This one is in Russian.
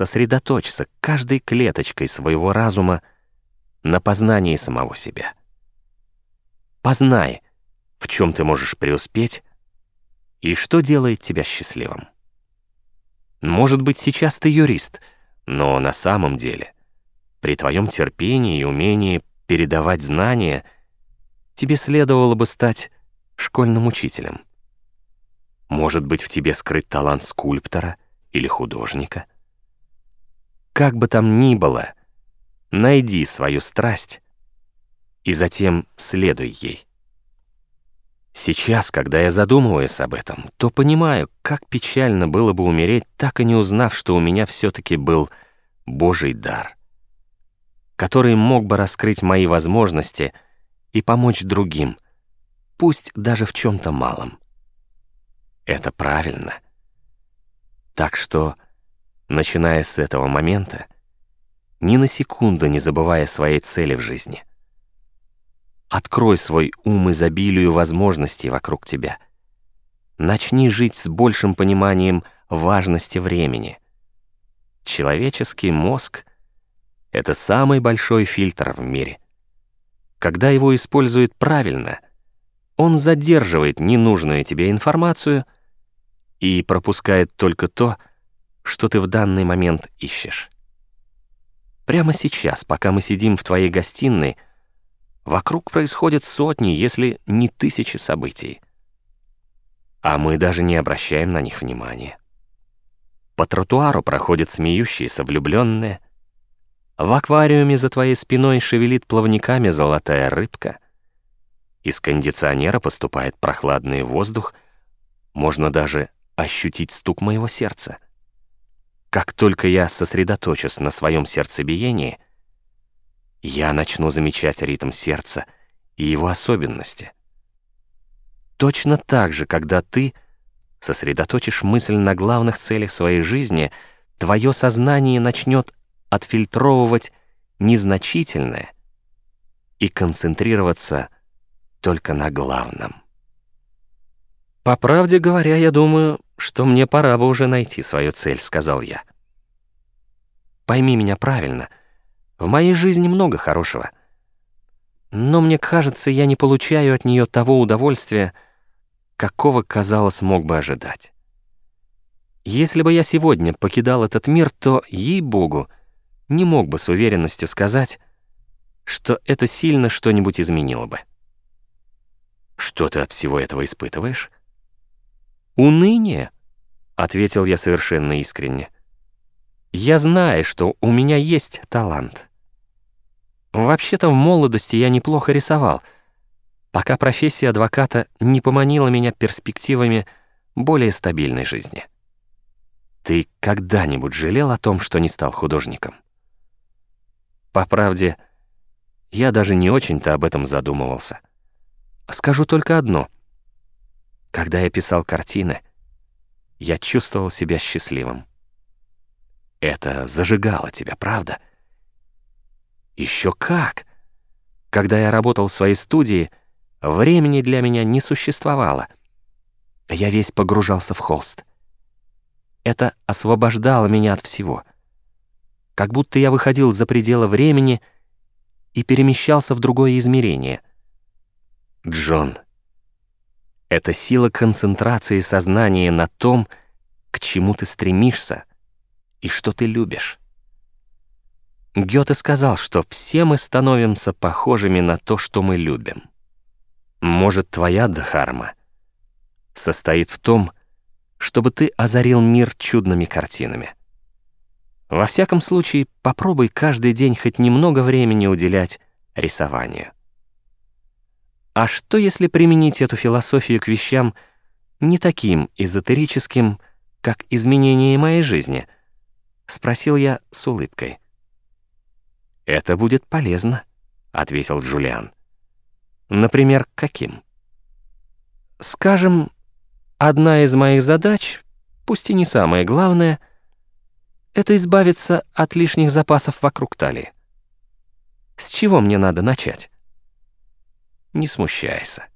сосредоточься каждой клеточкой своего разума на познании самого себя. Познай, в чем ты можешь преуспеть и что делает тебя счастливым. Может быть, сейчас ты юрист, но на самом деле, при твоем терпении и умении передавать знания, тебе следовало бы стать школьным учителем. Может быть, в тебе скрыт талант скульптора или художника. Как бы там ни было, найди свою страсть и затем следуй ей. Сейчас, когда я задумываюсь об этом, то понимаю, как печально было бы умереть, так и не узнав, что у меня все-таки был Божий дар, который мог бы раскрыть мои возможности и помочь другим, пусть даже в чем-то малом. Это правильно. Так что, начиная с этого момента, ни на секунду не забывая своей цели в жизни, Открой свой ум изобилию возможностей вокруг тебя. Начни жить с большим пониманием важности времени. Человеческий мозг — это самый большой фильтр в мире. Когда его используют правильно, он задерживает ненужную тебе информацию и пропускает только то, что ты в данный момент ищешь. Прямо сейчас, пока мы сидим в твоей гостиной — Вокруг происходят сотни, если не тысячи событий. А мы даже не обращаем на них внимания. По тротуару проходят смеющиеся влюбленные. В аквариуме за твоей спиной шевелит плавниками золотая рыбка. Из кондиционера поступает прохладный воздух. Можно даже ощутить стук моего сердца. Как только я сосредоточусь на своем сердцебиении — я начну замечать ритм сердца и его особенности. Точно так же, когда ты сосредоточишь мысль на главных целях своей жизни, твое сознание начнет отфильтровывать незначительное и концентрироваться только на главном. «По правде говоря, я думаю, что мне пора бы уже найти свою цель», — сказал я. «Пойми меня правильно — в моей жизни много хорошего. Но мне кажется, я не получаю от нее того удовольствия, какого, казалось, мог бы ожидать. Если бы я сегодня покидал этот мир, то, ей-богу, не мог бы с уверенностью сказать, что это сильно что-нибудь изменило бы. Что ты от всего этого испытываешь? Уныние, — ответил я совершенно искренне. Я знаю, что у меня есть талант. Вообще-то в молодости я неплохо рисовал, пока профессия адвоката не поманила меня перспективами более стабильной жизни. Ты когда-нибудь жалел о том, что не стал художником? По правде, я даже не очень-то об этом задумывался. Скажу только одно. Когда я писал картины, я чувствовал себя счастливым. Это зажигало тебя, правда? — еще как! Когда я работал в своей студии, времени для меня не существовало. Я весь погружался в холст. Это освобождало меня от всего. Как будто я выходил за пределы времени и перемещался в другое измерение. Джон, это сила концентрации сознания на том, к чему ты стремишься и что ты любишь. Гёте сказал, что все мы становимся похожими на то, что мы любим. Может, твоя дхарма состоит в том, чтобы ты озарил мир чудными картинами. Во всяком случае, попробуй каждый день хоть немного времени уделять рисованию. А что, если применить эту философию к вещам не таким эзотерическим, как изменение моей жизни? Спросил я с улыбкой. «Это будет полезно», — ответил Джулиан. «Например, каким?» «Скажем, одна из моих задач, пусть и не самая главная, это избавиться от лишних запасов вокруг талии. С чего мне надо начать?» «Не смущайся.